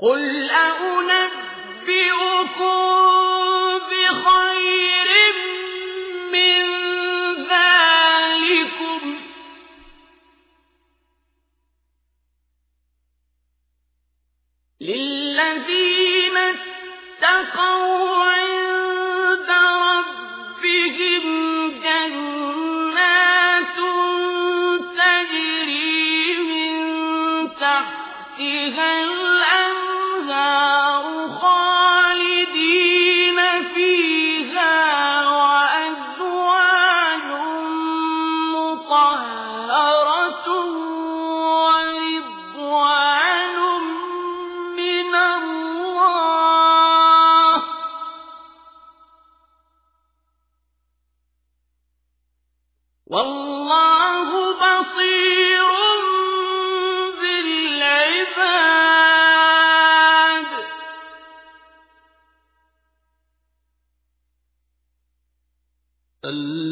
قل أنبئكم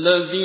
الذين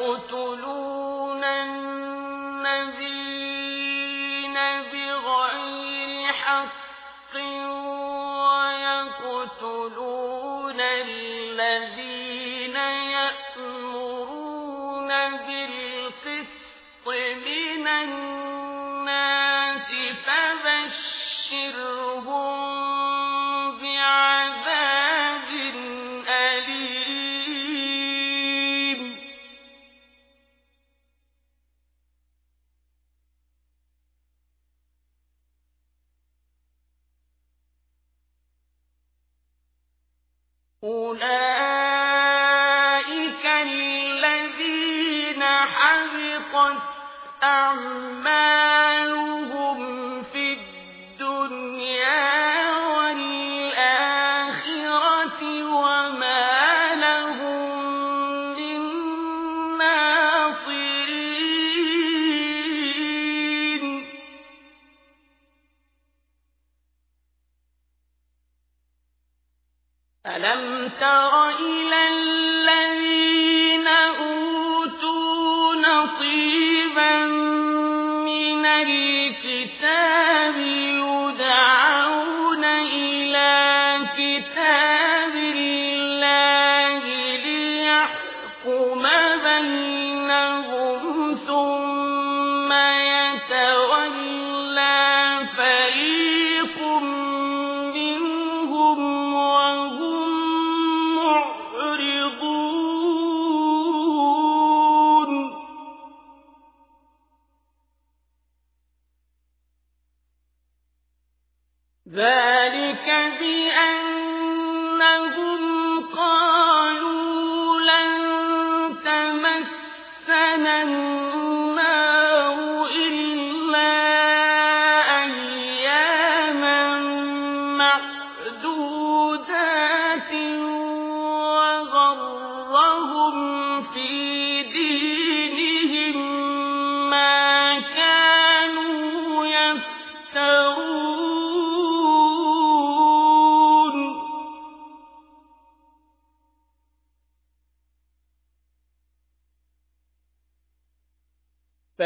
قت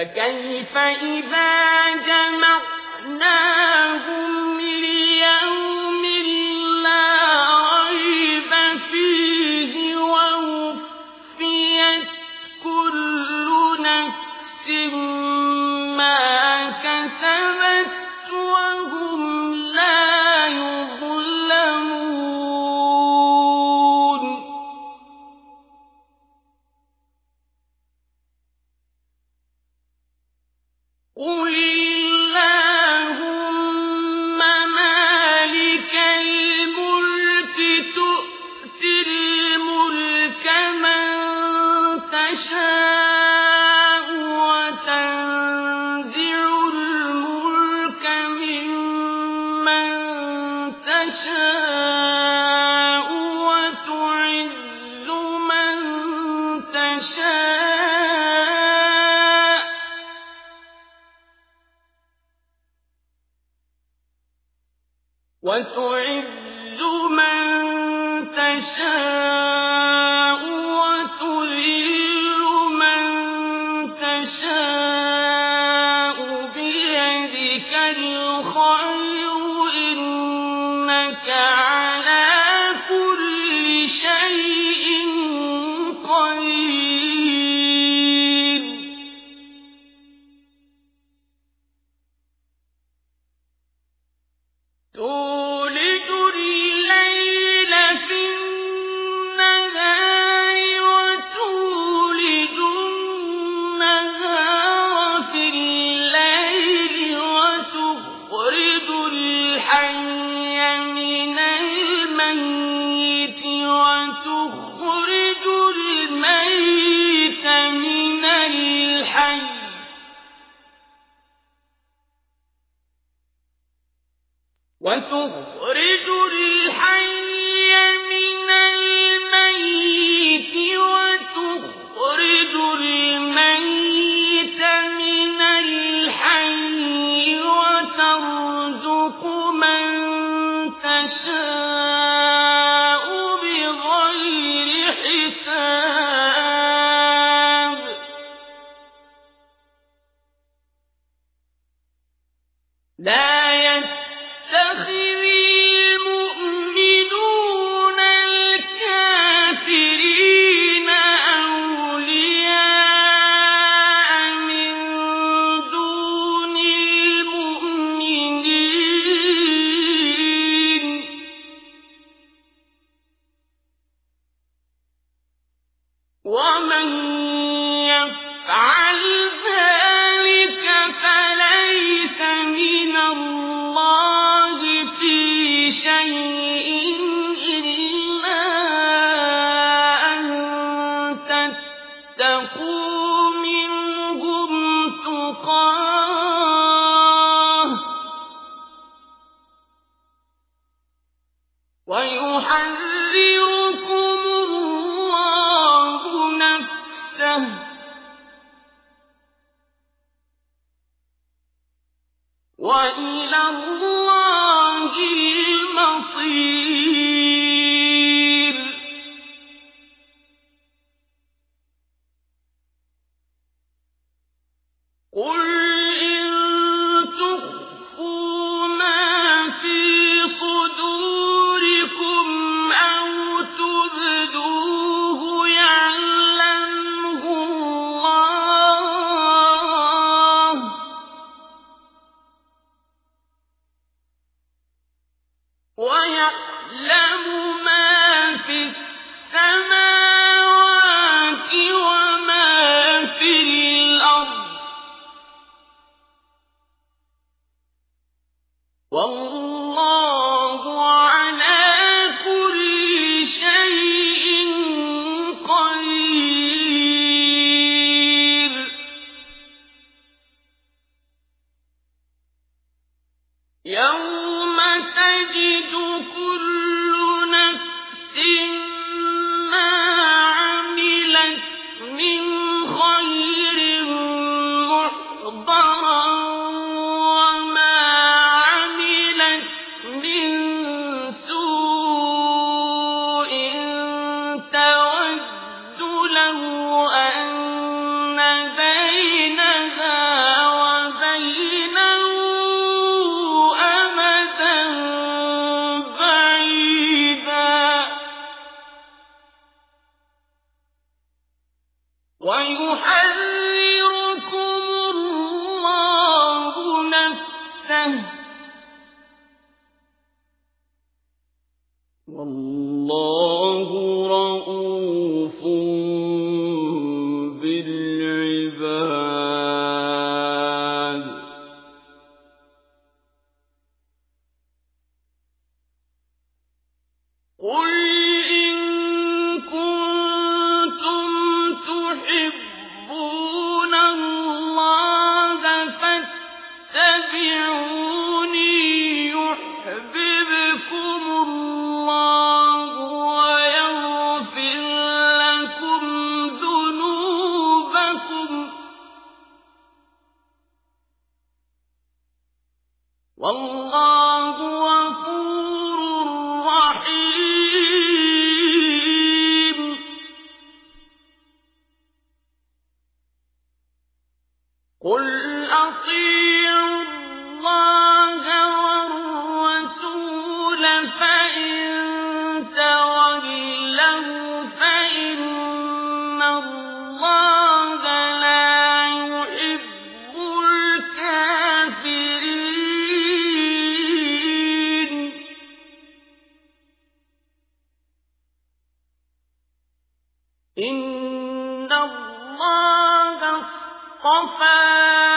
فكيف إذا جمعت الحي وتخرج الميت من الحي. اصْطَفَىٰ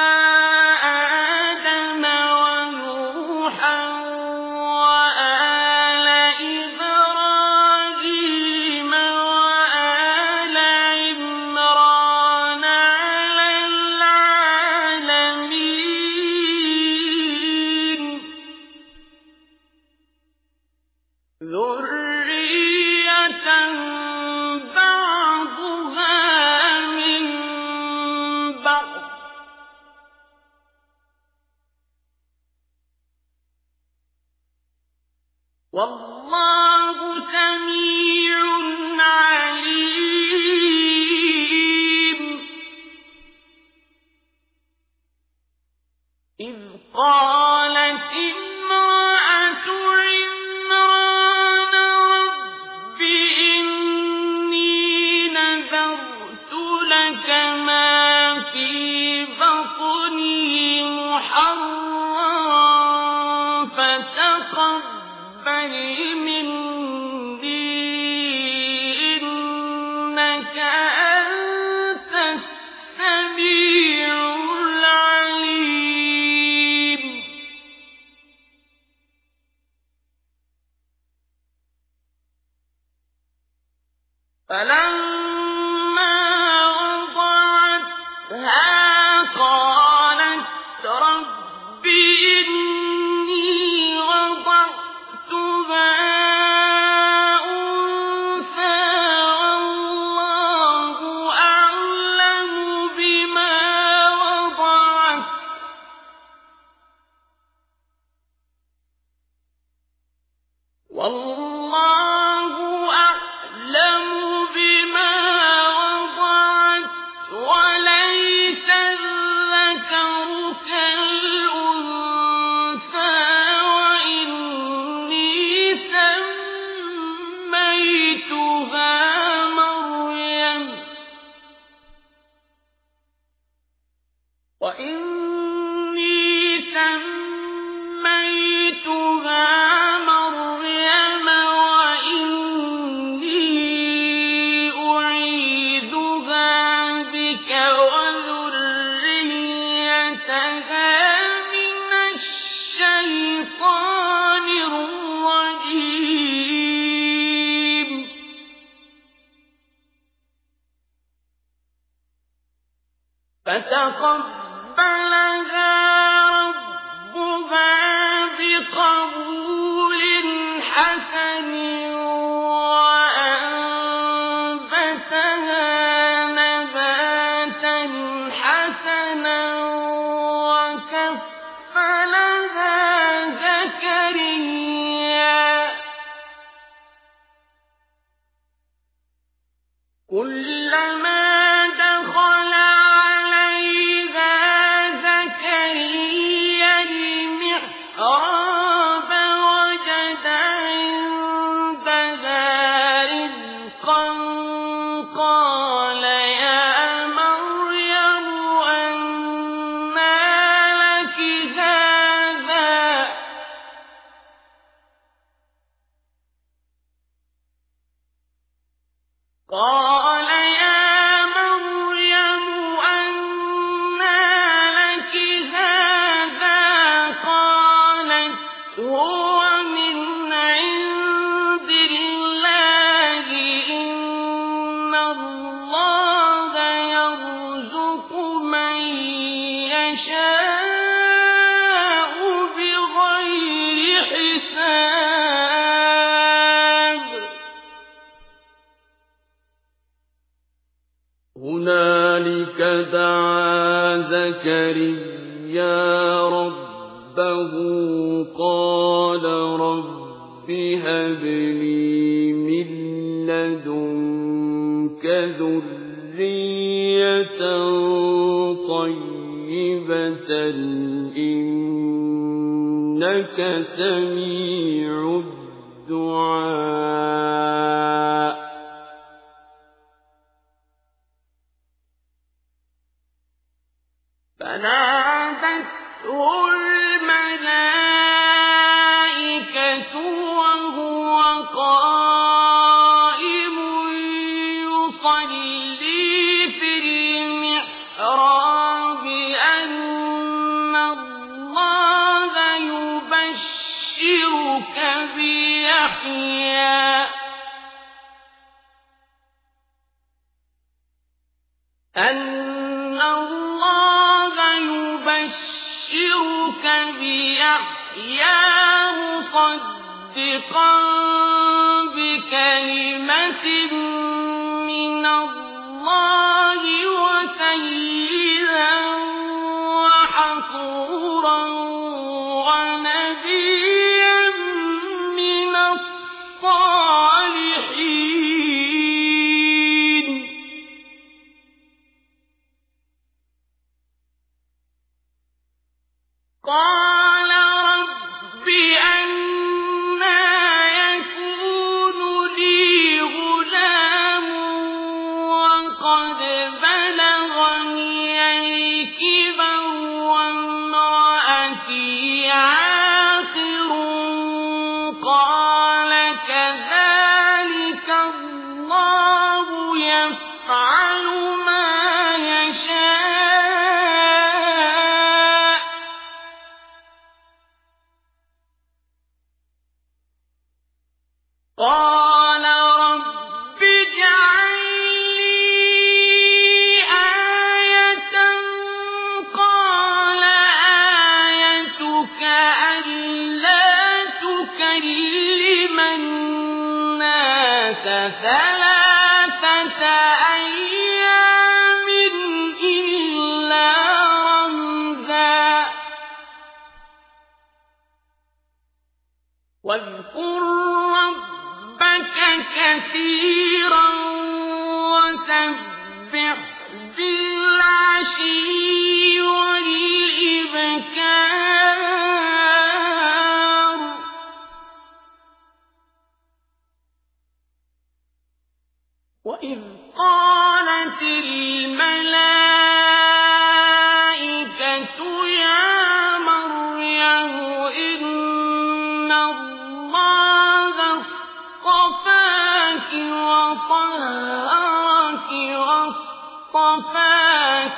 مصدقا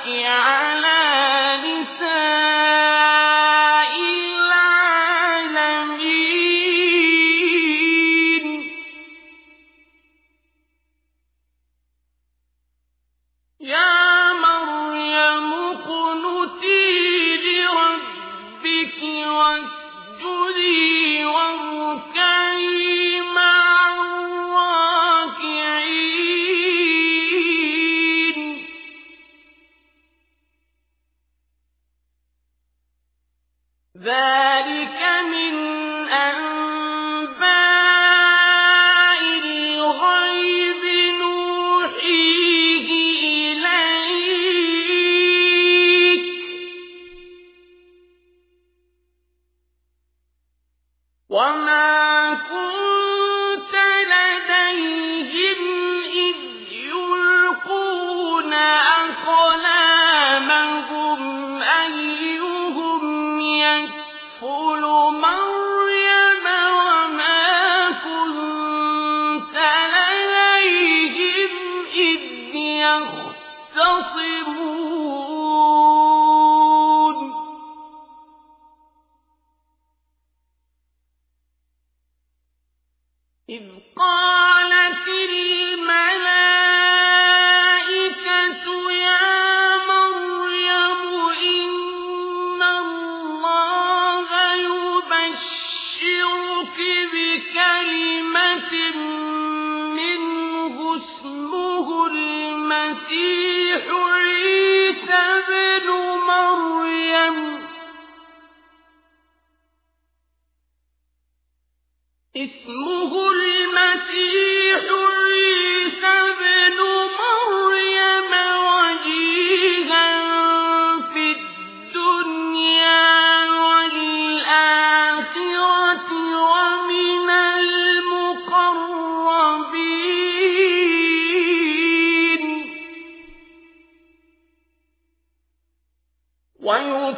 فاكهة ويعلمه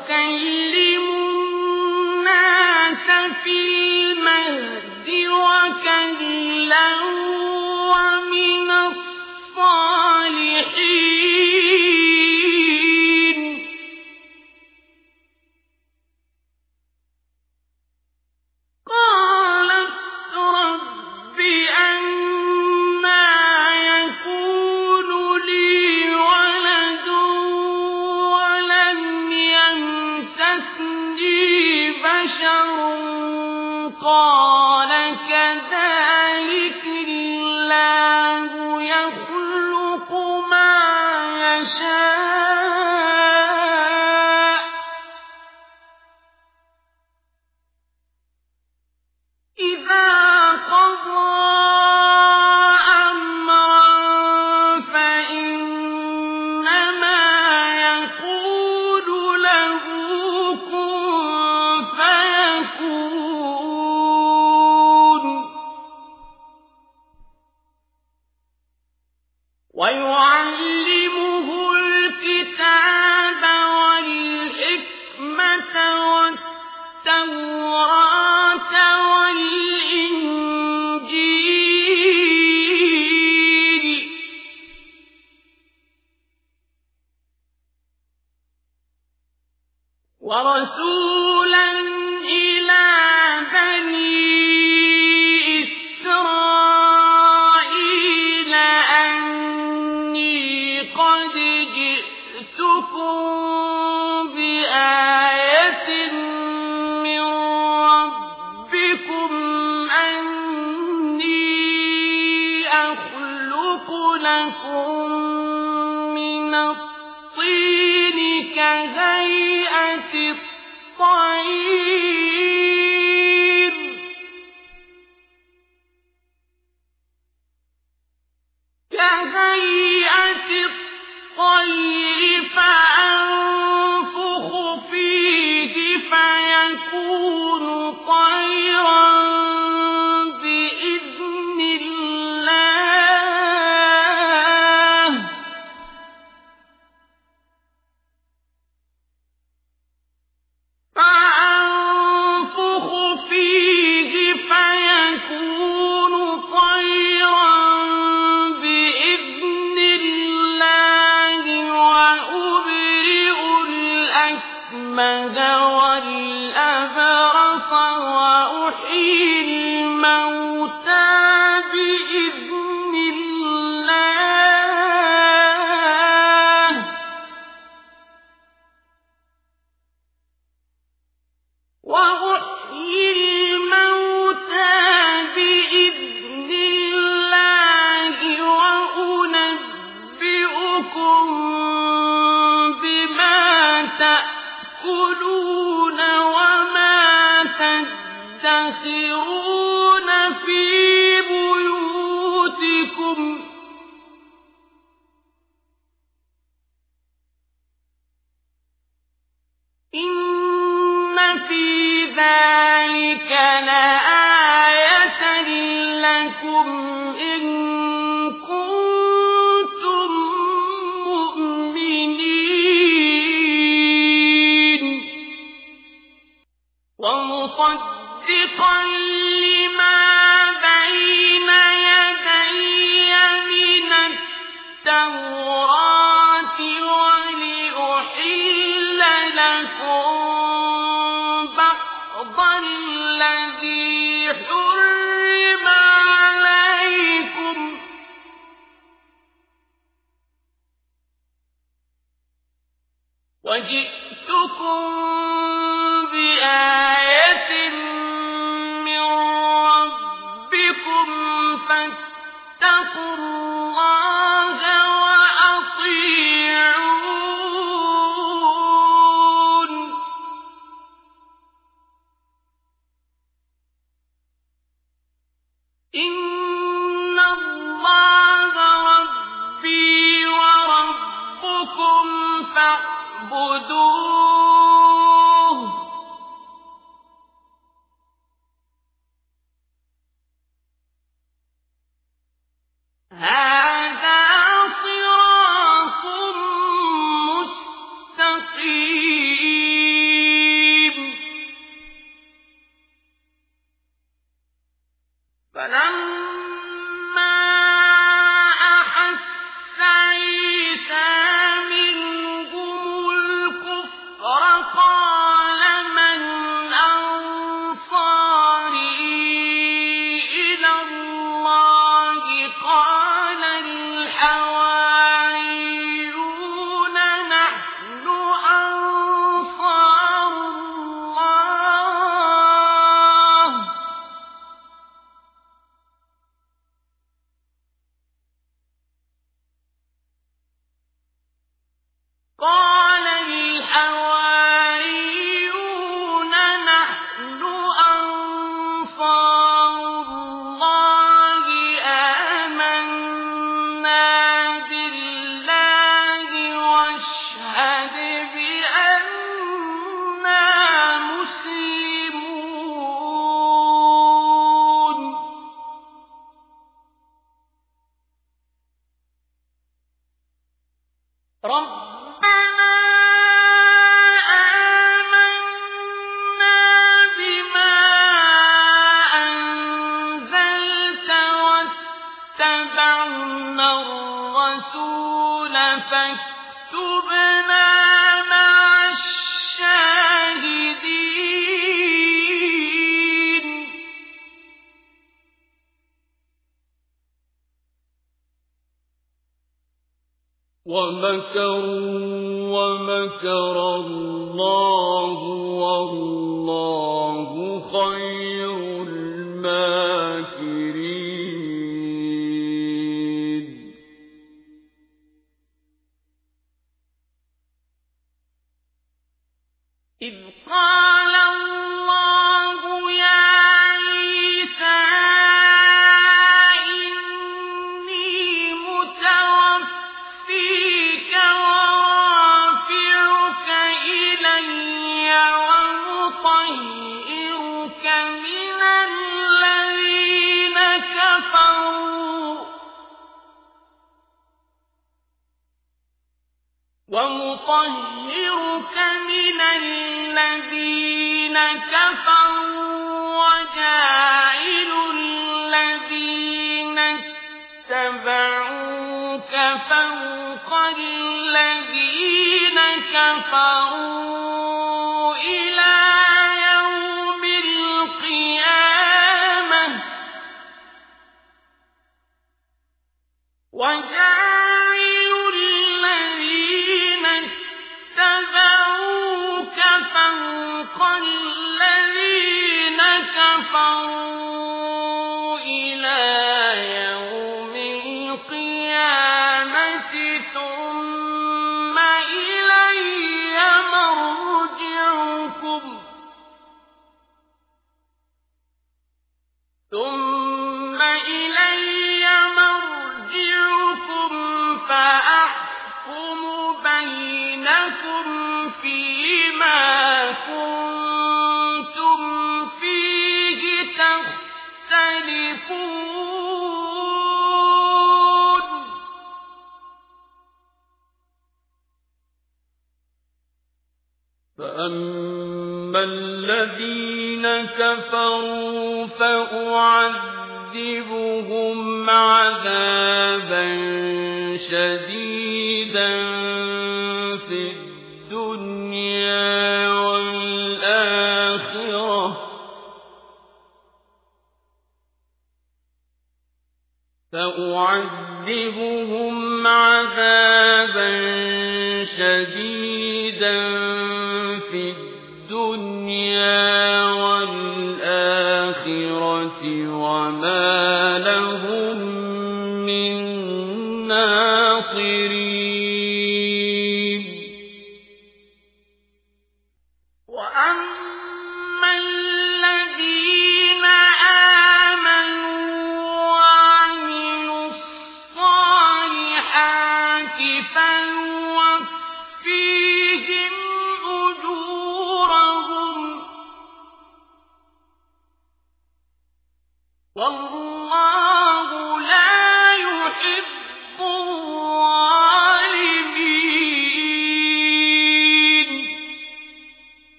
الصالحات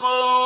يختص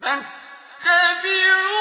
فاتبعوا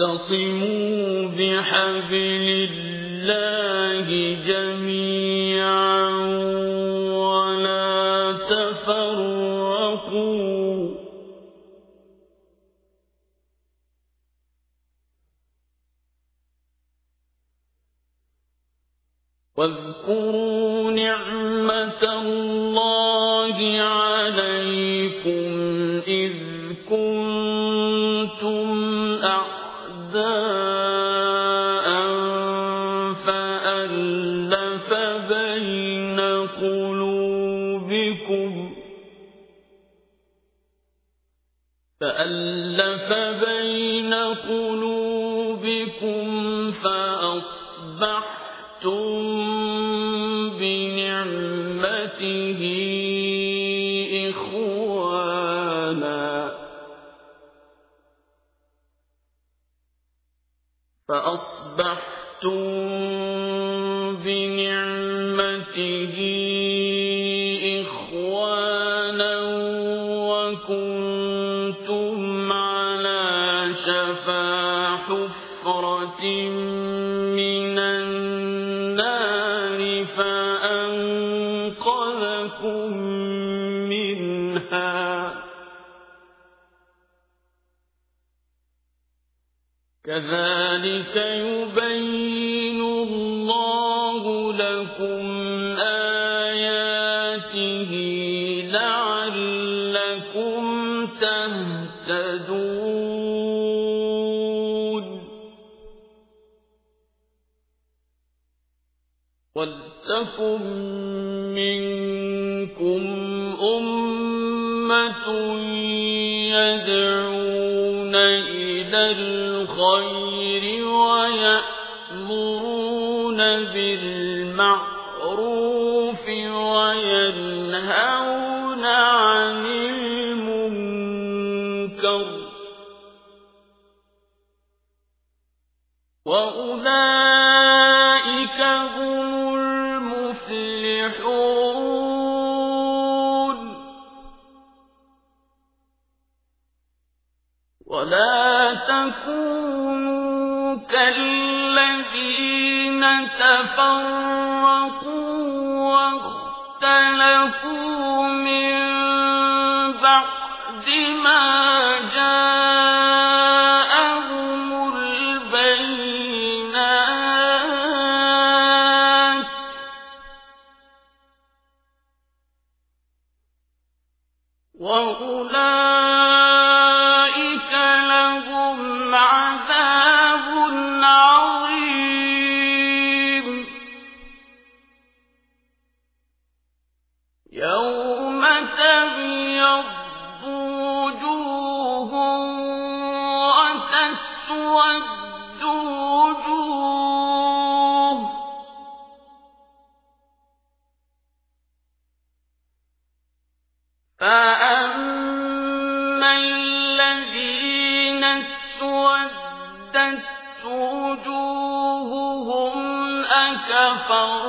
واعتصموا بحبل الله جميعا. كذلك يبين الله لكم آياته لعلكم تهتدون. ولتكن الذين تفرقوا واختلفوا من بعد ما كفروا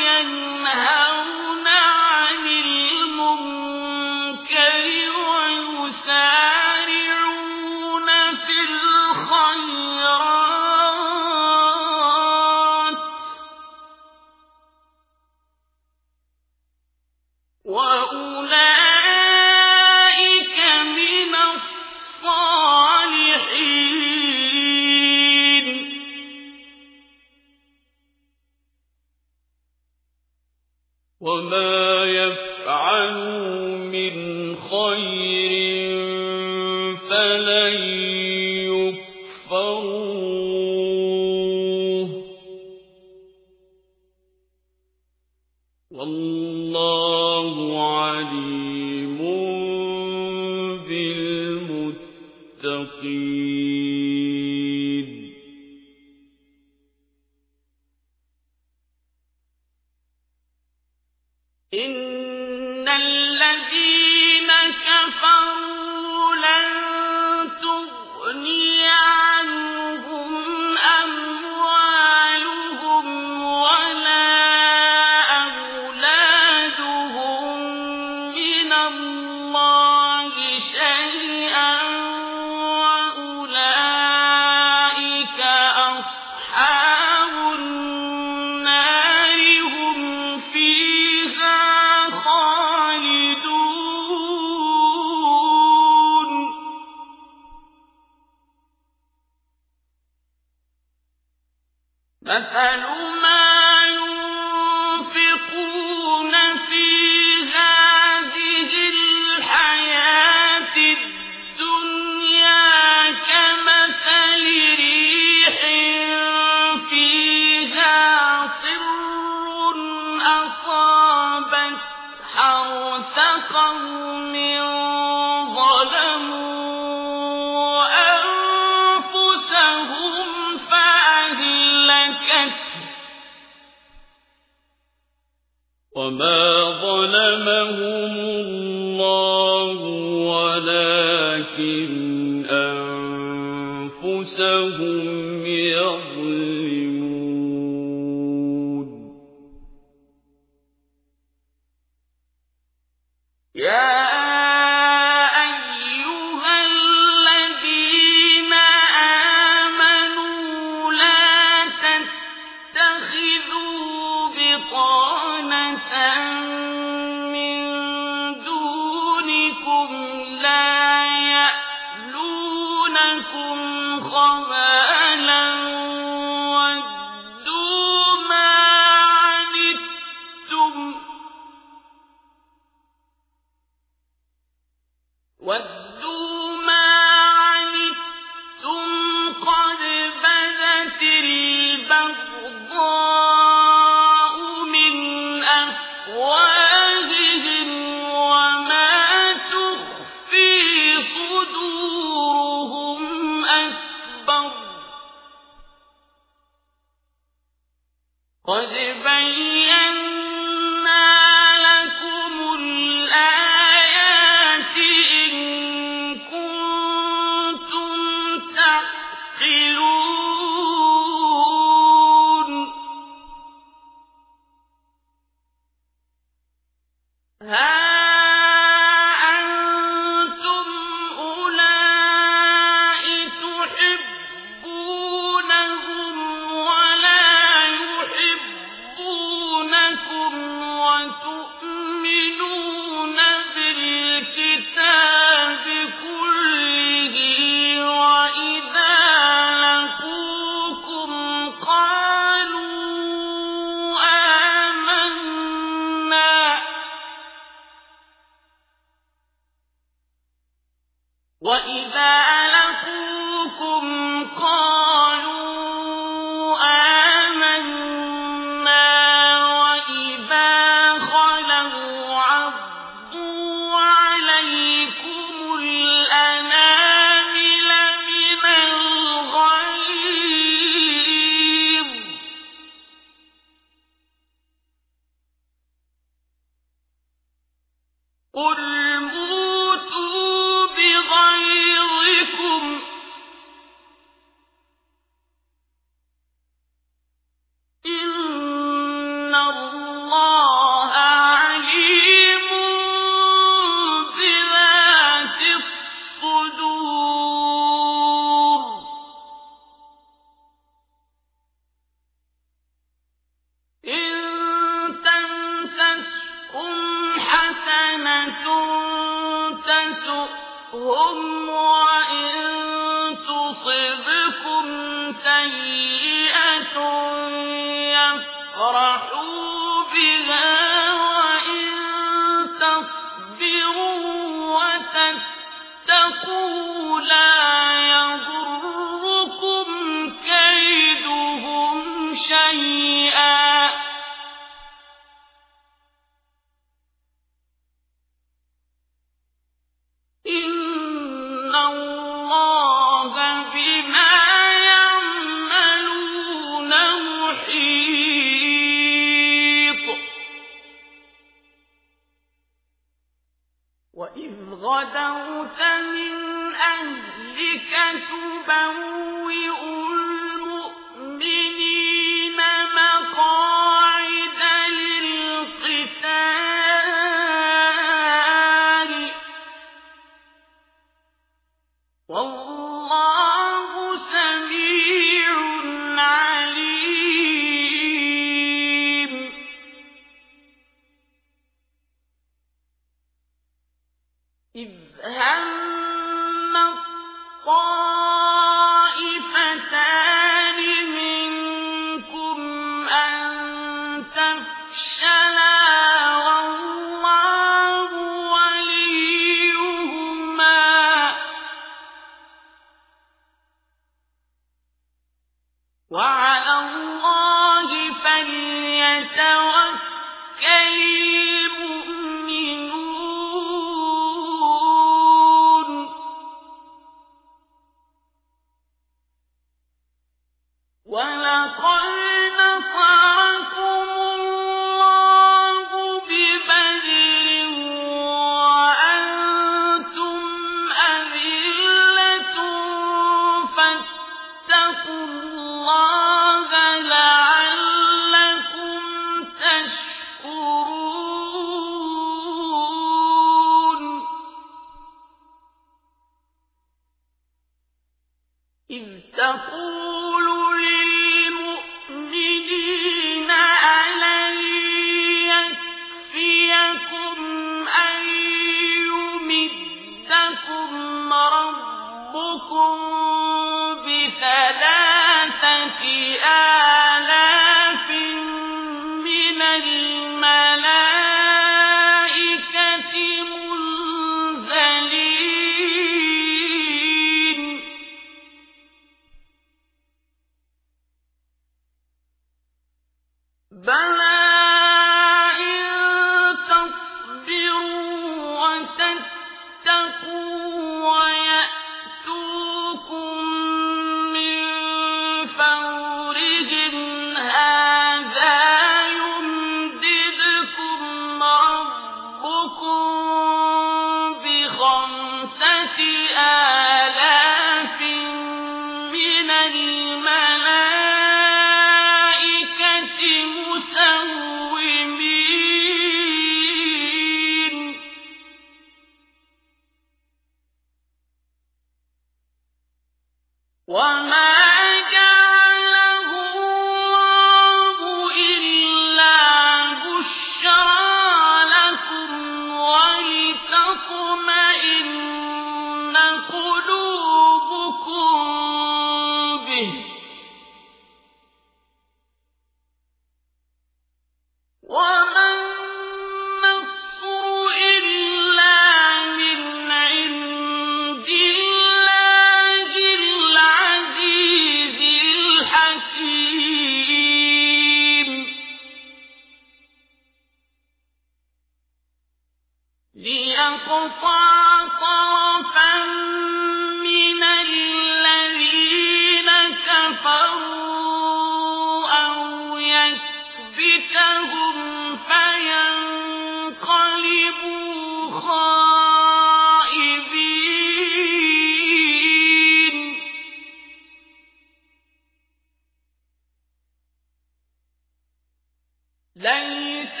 ليس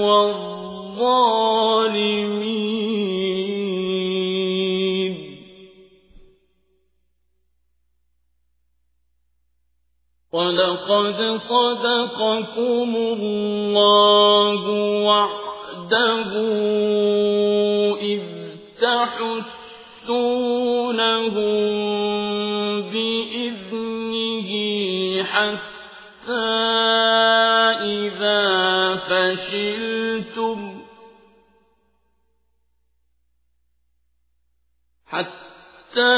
والظالمين. ولقد صدقكم الله وعده إذ تحسونهم فشلتم حتى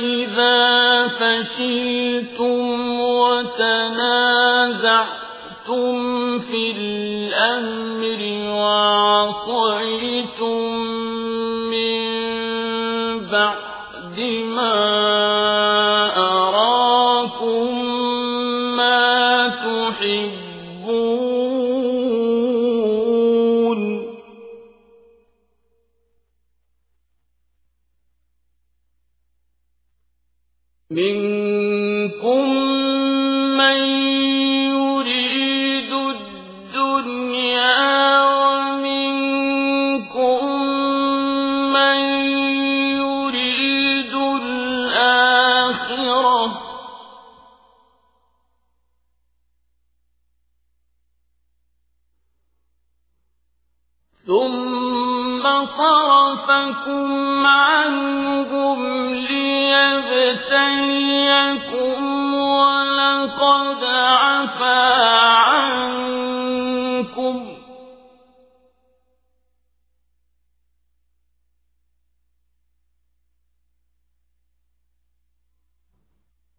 إذا فشلتم وتنازعتم عَنْهُمْ لِيَبْتَلِيَكُمْ وَلَقَدْ عَنْكُمْ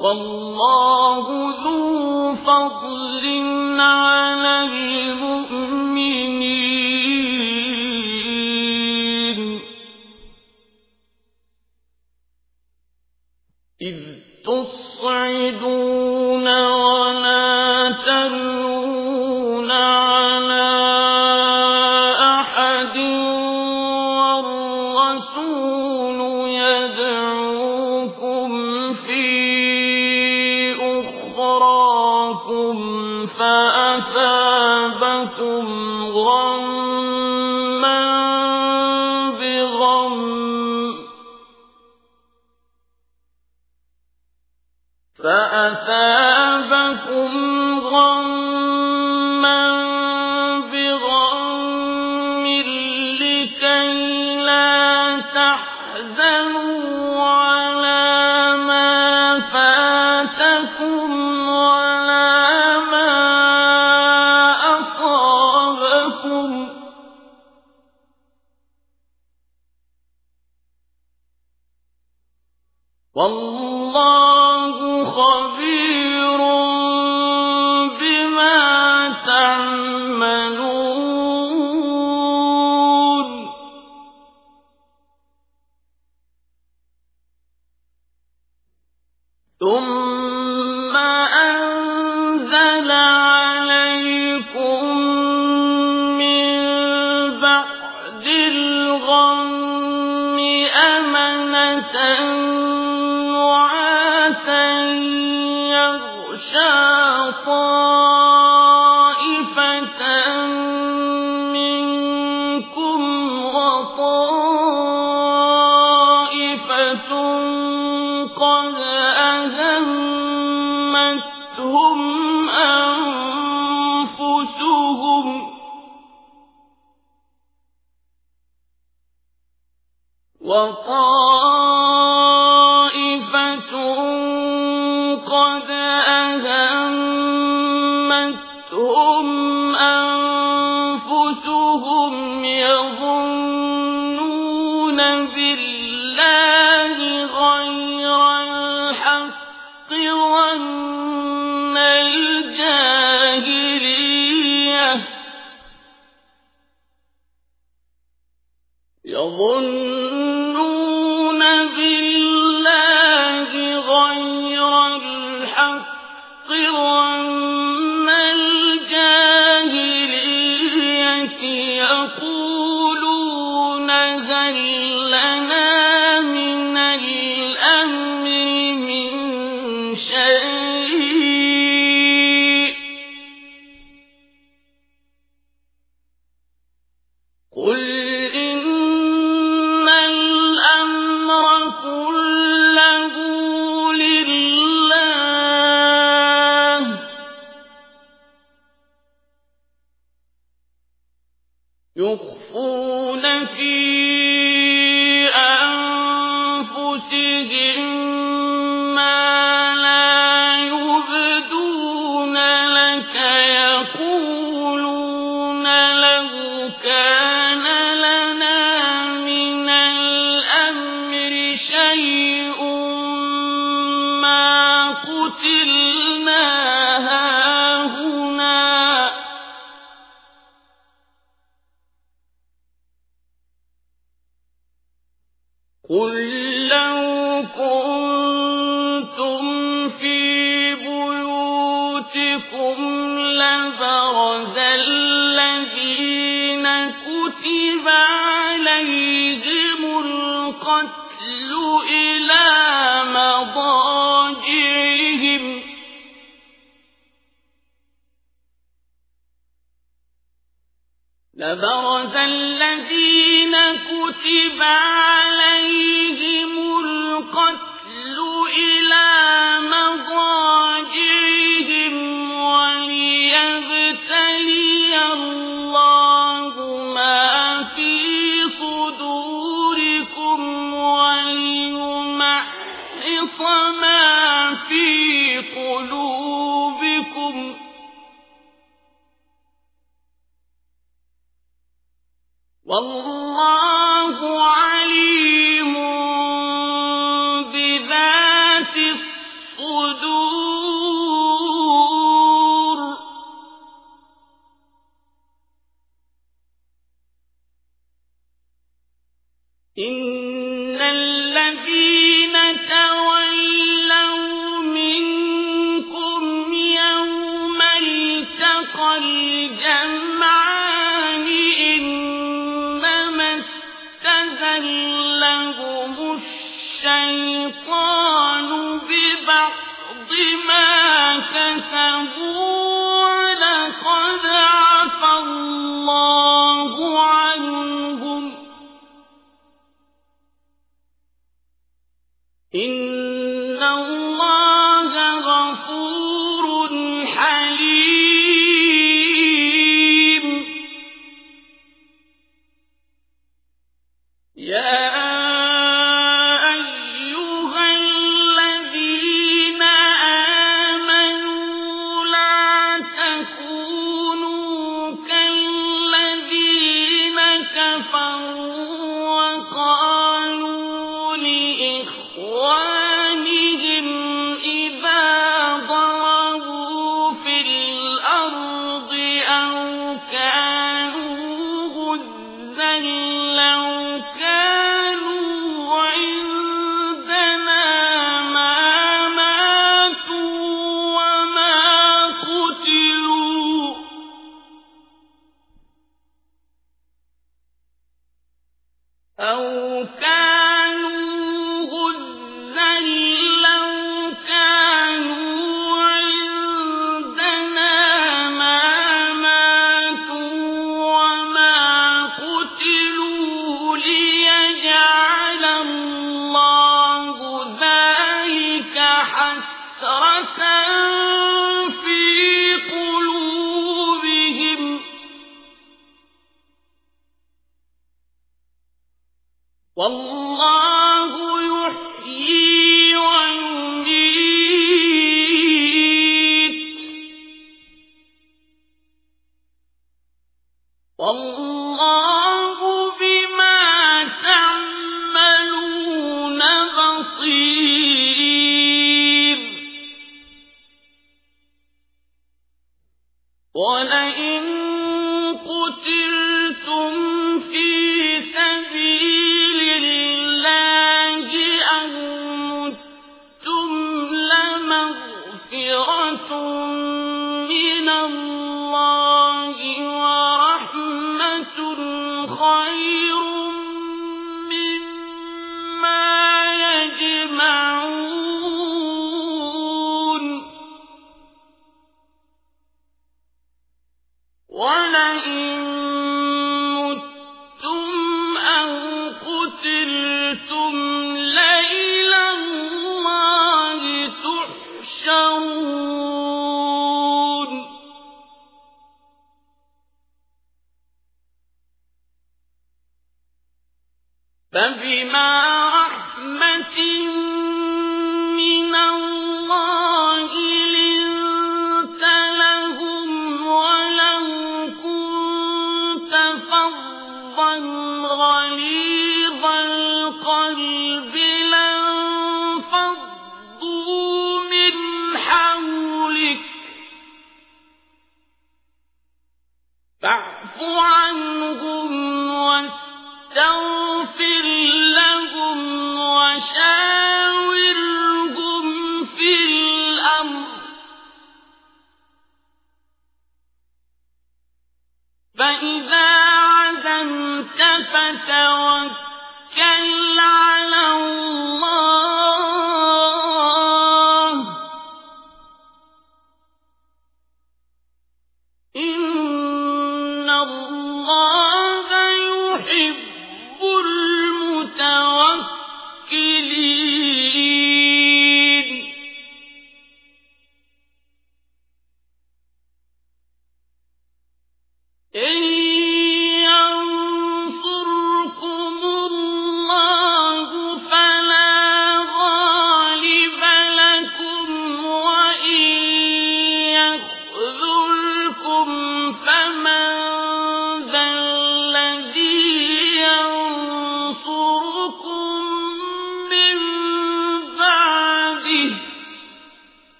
وَاللَّهُ ذُو فَضْلٍ عَلَى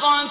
فلم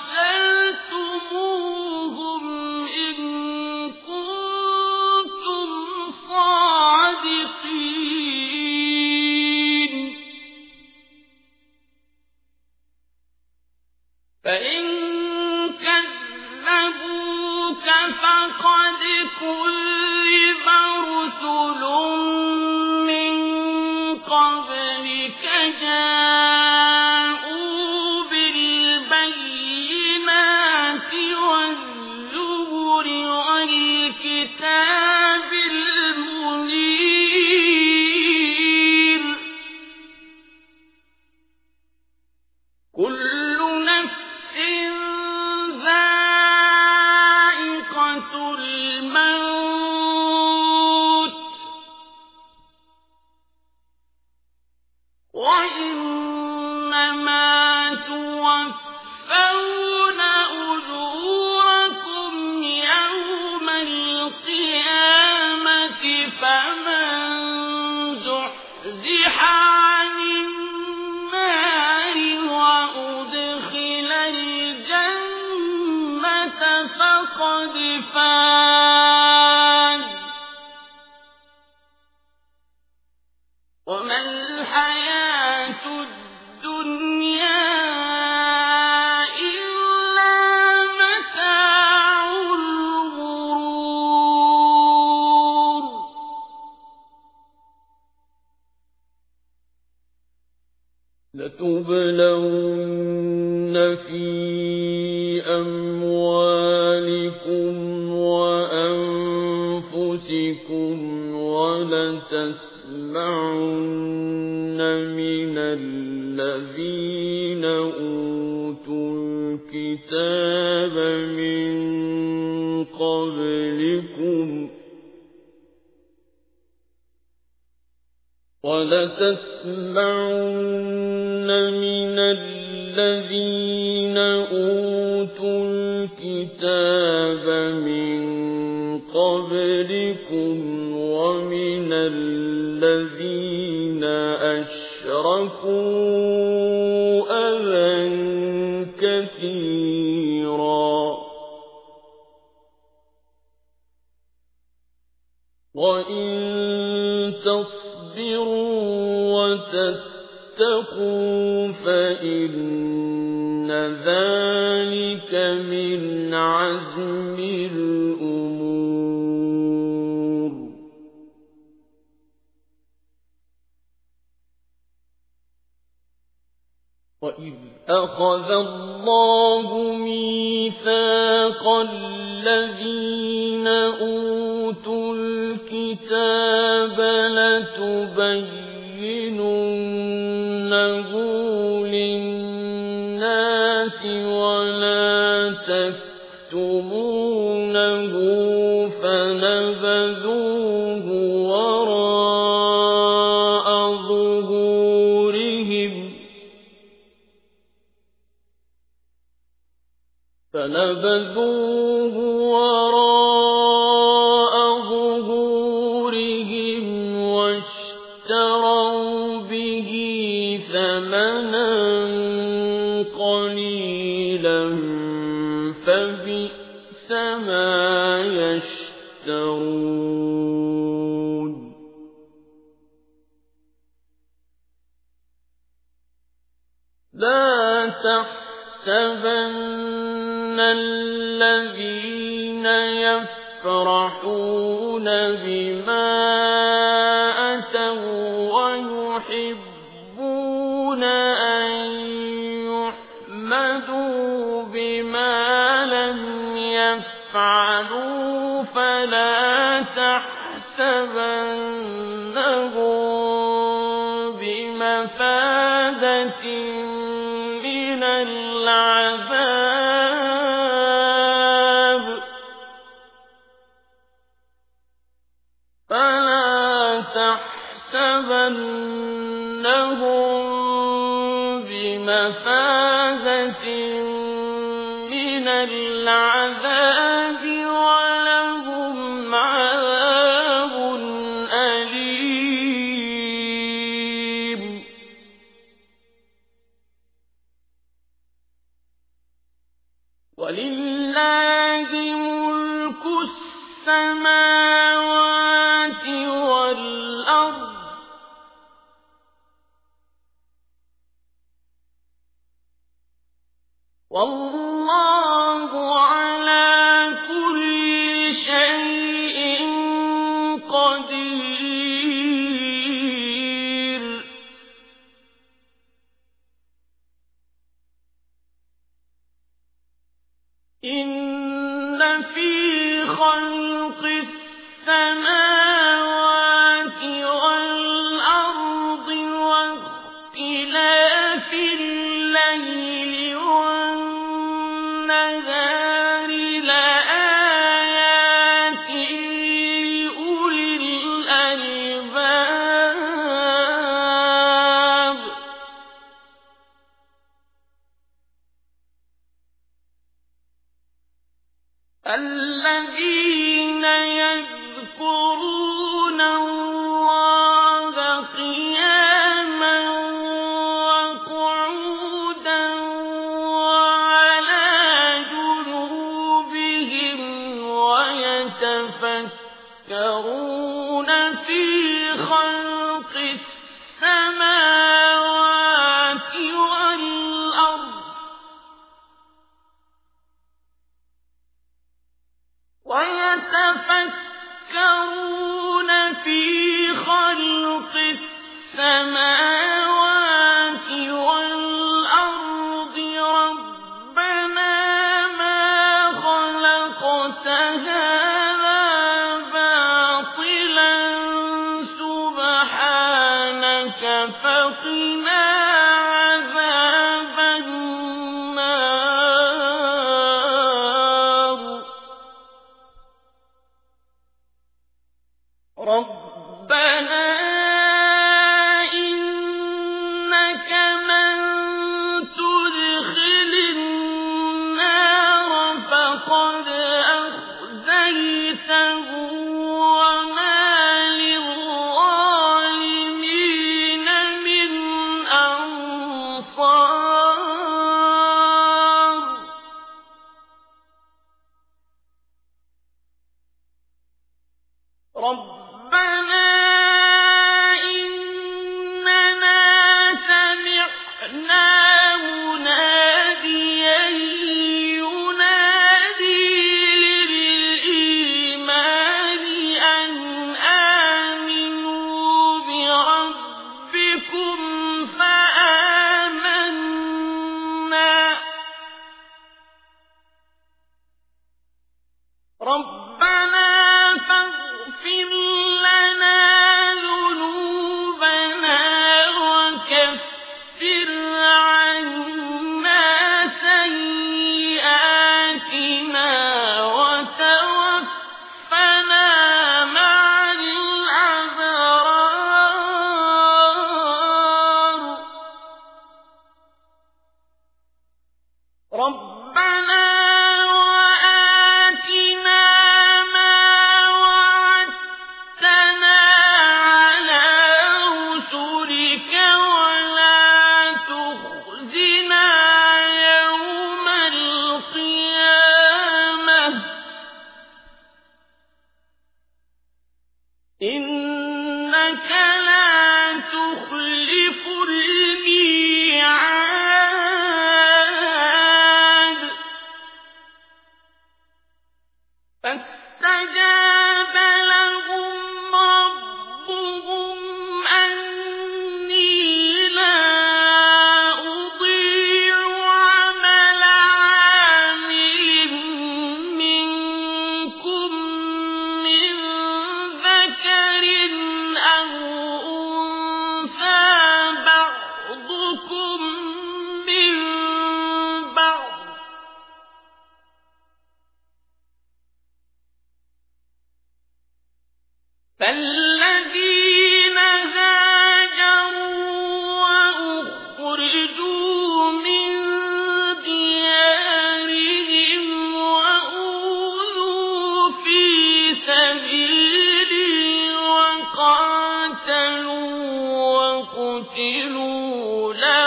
لا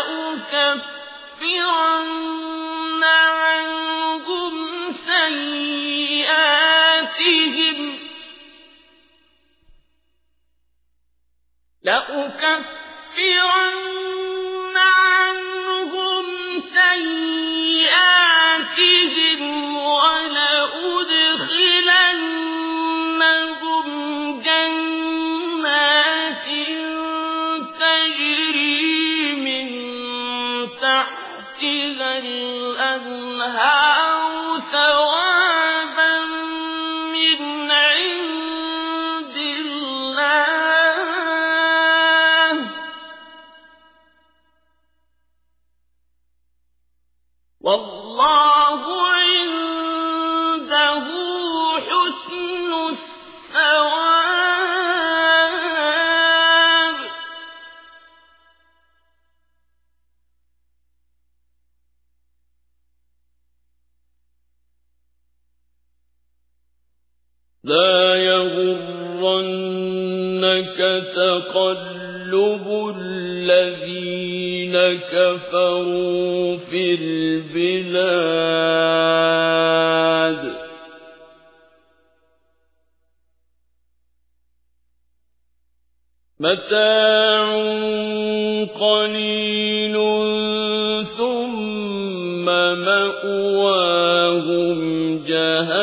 لأكفرن عنهم سيئاتهم تقلب الذين كفروا في البلاد. متاع قليل ثم مأواهم جهنم.